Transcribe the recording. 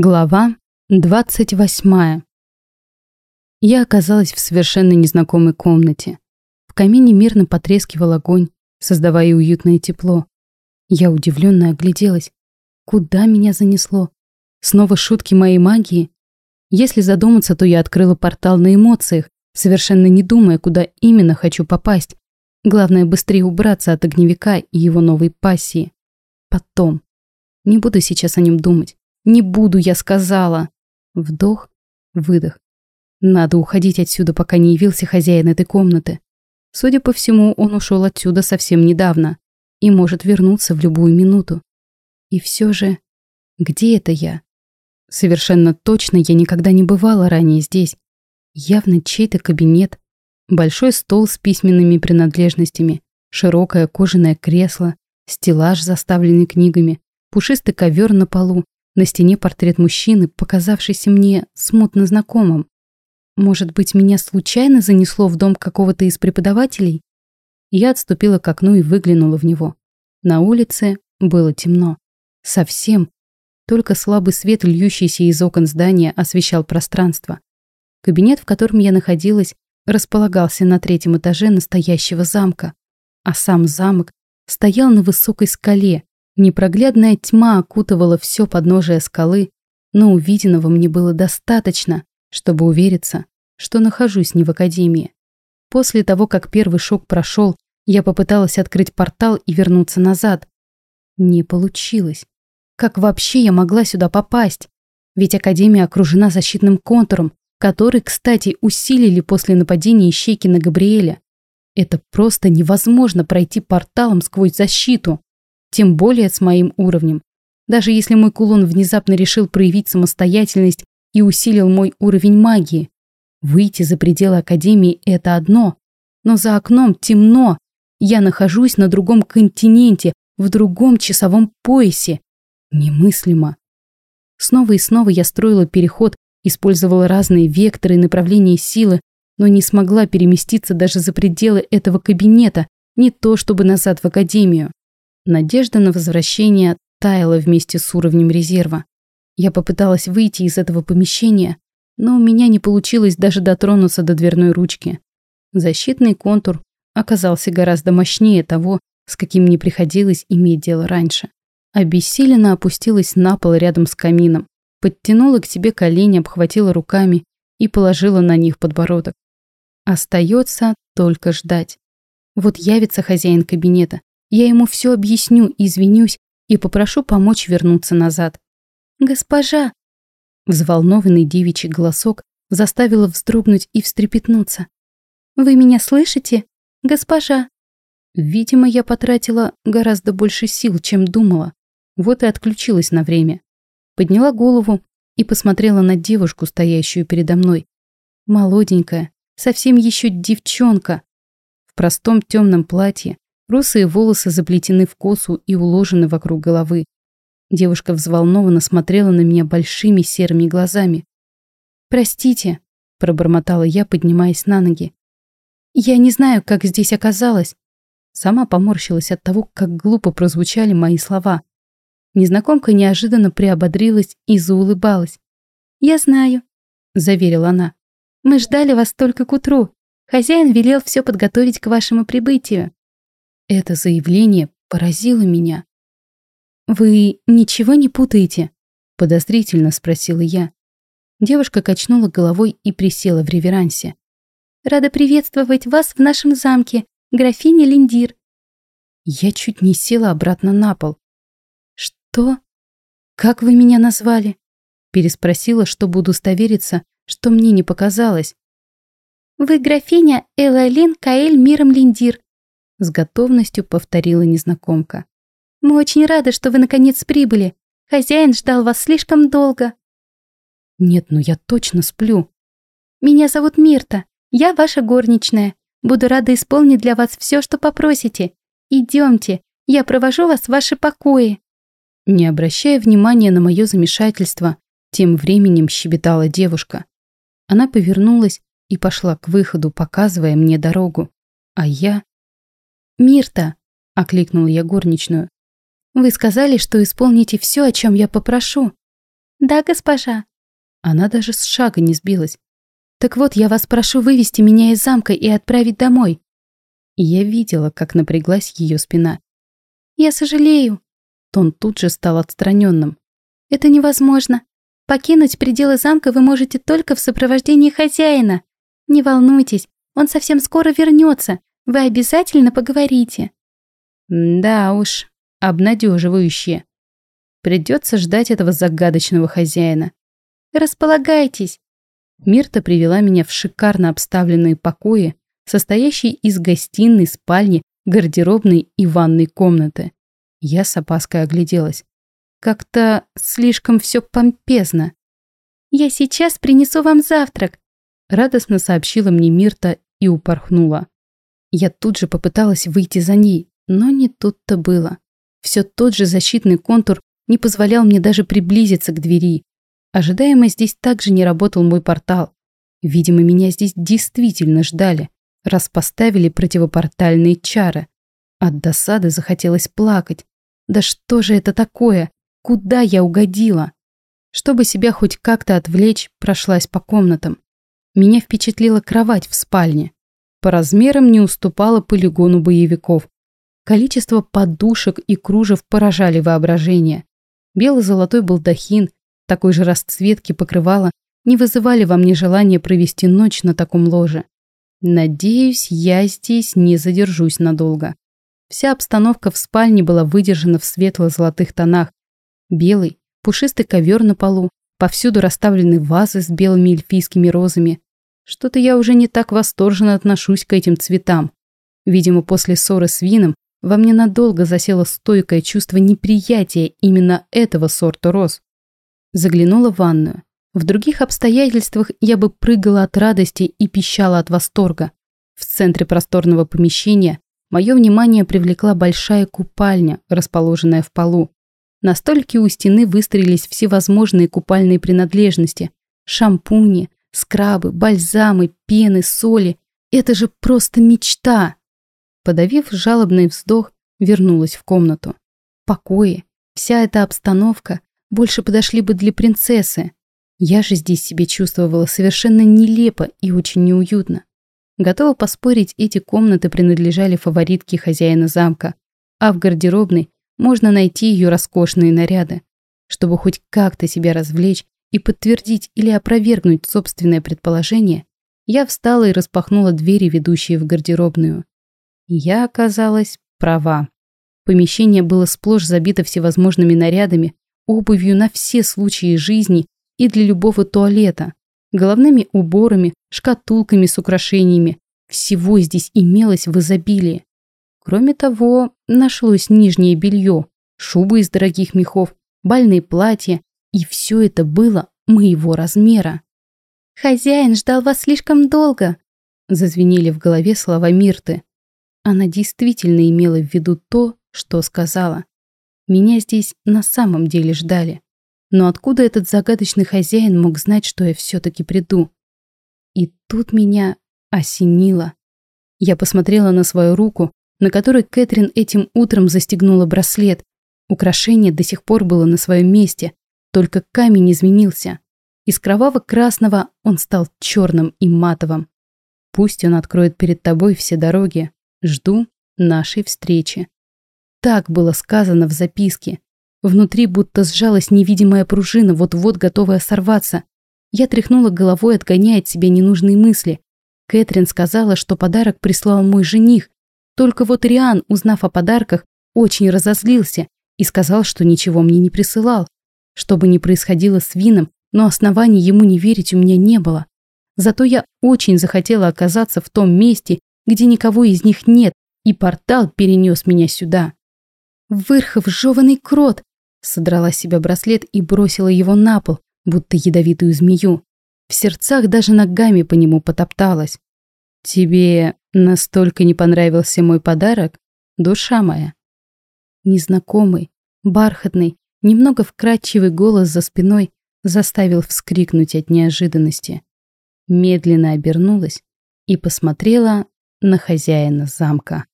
Глава 28. Я оказалась в совершенно незнакомой комнате. В камине мирно потрескивал огонь, создавая уютное тепло. Я удивленно огляделась. Куда меня занесло? Снова шутки моей магии? Если задуматься, то я открыла портал на эмоциях, совершенно не думая, куда именно хочу попасть. Главное, быстрее убраться от огневика и его новой пассии. Потом. Не буду сейчас о нем думать. Не буду, я сказала. Вдох, выдох. Надо уходить отсюда, пока не явился хозяин этой комнаты. Судя по всему, он ушел отсюда совсем недавно и может вернуться в любую минуту. И все же, где это я? Совершенно точно я никогда не бывала ранее здесь. Явно чей-то кабинет, большой стол с письменными принадлежностями, широкое кожаное кресло, стеллаж, заставленный книгами, пушистый ковер на полу на стене портрет мужчины, показавшийся мне смутно знакомым. Может быть, меня случайно занесло в дом какого-то из преподавателей? Я отступила к окну и выглянула в него. На улице было темно. Совсем. Только слабый свет, льющийся из окон здания, освещал пространство. Кабинет, в котором я находилась, располагался на третьем этаже настоящего замка. А сам замок стоял на высокой скале, Непроглядная тьма окутывала все подножие скалы, но увиденного мне было достаточно, чтобы увериться, что нахожусь не в академии. После того, как первый шок прошел, я попыталась открыть портал и вернуться назад. Не получилось. Как вообще я могла сюда попасть? Ведь Академия окружена защитным контуром, который, кстати, усилили после нападения ищейки на Габриэля. Это просто невозможно пройти порталом сквозь защиту. Тем более с моим уровнем. Даже если мой кулон внезапно решил проявить самостоятельность и усилил мой уровень магии. Выйти за пределы Академии – это одно. Но за окном темно. Я нахожусь на другом континенте, в другом часовом поясе. Немыслимо. Снова и снова я строила переход, использовала разные векторы и направления силы, но не смогла переместиться даже за пределы этого кабинета, не то чтобы назад в Академию. Надежда на возвращение таяла вместе с уровнем резерва. Я попыталась выйти из этого помещения, но у меня не получилось даже дотронуться до дверной ручки. Защитный контур оказался гораздо мощнее того, с каким мне приходилось иметь дело раньше. Обессиленно опустилась на пол рядом с камином, подтянула к себе колени, обхватила руками и положила на них подбородок. Остается только ждать. Вот явится хозяин кабинета, я ему все объясню, извинюсь и попрошу помочь вернуться назад. «Госпожа!» Взволнованный девичий голосок заставила вздрогнуть и встрепетнуться. «Вы меня слышите? Госпожа!» Видимо, я потратила гораздо больше сил, чем думала. Вот и отключилась на время. Подняла голову и посмотрела на девушку, стоящую передо мной. Молоденькая, совсем еще девчонка. В простом темном платье, Русые волосы заплетены в косу и уложены вокруг головы. Девушка взволнованно смотрела на меня большими серыми глазами. «Простите», — пробормотала я, поднимаясь на ноги. «Я не знаю, как здесь оказалась». Сама поморщилась от того, как глупо прозвучали мои слова. Незнакомка неожиданно приободрилась и заулыбалась. «Я знаю», — заверила она. «Мы ждали вас только к утру. Хозяин велел все подготовить к вашему прибытию». Это заявление поразило меня. «Вы ничего не путаете?» – подозрительно спросила я. Девушка качнула головой и присела в реверансе. «Рада приветствовать вас в нашем замке, графиня Линдир». Я чуть не села обратно на пол. «Что? Как вы меня назвали?» Переспросила, чтобы удостовериться, что мне не показалось. «Вы графиня Элайлен Каэль Миром Линдир», с готовностью повторила незнакомка. «Мы очень рады, что вы наконец прибыли. Хозяин ждал вас слишком долго». «Нет, ну я точно сплю». «Меня зовут Мирта. Я ваша горничная. Буду рада исполнить для вас все, что попросите. Идемте, я провожу вас в ваши покои». Не обращая внимания на мое замешательство, тем временем щебетала девушка. Она повернулась и пошла к выходу, показывая мне дорогу. А я «Мирта!» – окликнул я горничную. «Вы сказали, что исполните все, о чем я попрошу». Да, госпожа. Она даже с шага не сбилась. Так вот, я вас прошу вывести меня из замка и отправить домой. И я видела, как напряглась ее спина. Я сожалею. Тон тут же стал отстраненным. Это невозможно. Покинуть пределы замка вы можете только в сопровождении хозяина. Не волнуйтесь, он совсем скоро вернется. Вы обязательно поговорите. Да уж, обнадеживающе. Придется ждать этого загадочного хозяина. Располагайтесь. Мирта привела меня в шикарно обставленные покои, состоящие из гостиной, спальни, гардеробной и ванной комнаты. Я с опаской огляделась. Как-то слишком все помпезно. «Я сейчас принесу вам завтрак», — радостно сообщила мне Мирта и упорхнула. Я тут же попыталась выйти за ней, но не тут-то было. Все тот же защитный контур не позволял мне даже приблизиться к двери. Ожидаемо здесь также не работал мой портал. Видимо, меня здесь действительно ждали, раз поставили противопортальные чары. От досады захотелось плакать. Да что же это такое? Куда я угодила? Чтобы себя хоть как-то отвлечь, прошлась по комнатам. Меня впечатлила кровать в спальне. По размерам не уступала полигону боевиков. Количество подушек и кружев поражали воображение. Бело-золотой балдахин, такой же расцветки покрывала, не вызывали во мне желания провести ночь на таком ложе. Надеюсь, я здесь не задержусь надолго. Вся обстановка в спальне была выдержана в светло-золотых тонах. Белый, пушистый ковер на полу, повсюду расставлены вазы с белыми эльфийскими розами. Что-то я уже не так восторженно отношусь к этим цветам. Видимо, после ссоры с вином во мне надолго засело стойкое чувство неприятия именно этого сорта роз. Заглянула в ванную. В других обстоятельствах я бы прыгала от радости и пищала от восторга. В центре просторного помещения мое внимание привлекла большая купальня, расположенная в полу. На столике у стены выстроились всевозможные купальные принадлежности. Шампуни, скрабы, бальзамы, пены, соли. Это же просто мечта! Подавив жалобный вздох, вернулась в комнату. Покои, вся эта обстановка больше подошли бы для принцессы. Я же здесь себя чувствовала совершенно нелепо и очень неуютно. Готова поспорить, эти комнаты принадлежали фаворитке хозяина замка, а в гардеробной можно найти ее роскошные наряды. Чтобы хоть как-то себя развлечь и подтвердить или опровергнуть собственное предположение, я встала и распахнула двери, ведущие в гардеробную. Я оказалась права. Помещение было сплошь забито всевозможными нарядами, обувью на все случаи жизни и для любого туалета, головными уборами, шкатулками с украшениями. Всего здесь имелось в изобилии. Кроме того, нашлось нижнее белье, шубы из дорогих мехов, бальные платья, и все это было моего размера. «Хозяин ждал вас слишком долго», – зазвенели в голове слова Мирты. Она действительно имела в виду то, что сказала. Меня здесь на самом деле ждали. Но откуда этот загадочный хозяин мог знать, что я все-таки приду? И тут меня осенило. Я посмотрела на свою руку, на которой Кэтрин этим утром застегнула браслет. Украшение до сих пор было на своем месте, только камень изменился. Из кроваво-красного он стал черным и матовым. Пусть он откроет перед тобой все дороги, Жду нашей встречи. Так было сказано в записке. Внутри будто сжалась невидимая пружина, вот-вот готовая сорваться. Я тряхнула головой, отгоняя от себя ненужные мысли. Кэтрин сказала, что подарок прислал мой жених. Только вот Риан, узнав о подарках, очень разозлился и сказал, что ничего мне не присылал. Что бы ни происходило с Вином, но оснований ему не верить у меня не было. Зато я очень захотела оказаться в том месте, где никого из них нет, и портал перенес меня сюда. Вырхов жеванный крот! Содрала с себя браслет и бросила его на пол, будто ядовитую змею. В сердцах даже ногами по нему потопталась. «Тебе настолько не понравился мой подарок, душа моя?» Незнакомый, бархатный, немного вкрадчивый голос за спиной заставил вскрикнуть от неожиданности. Медленно обернулась и посмотрела на хозяина замка.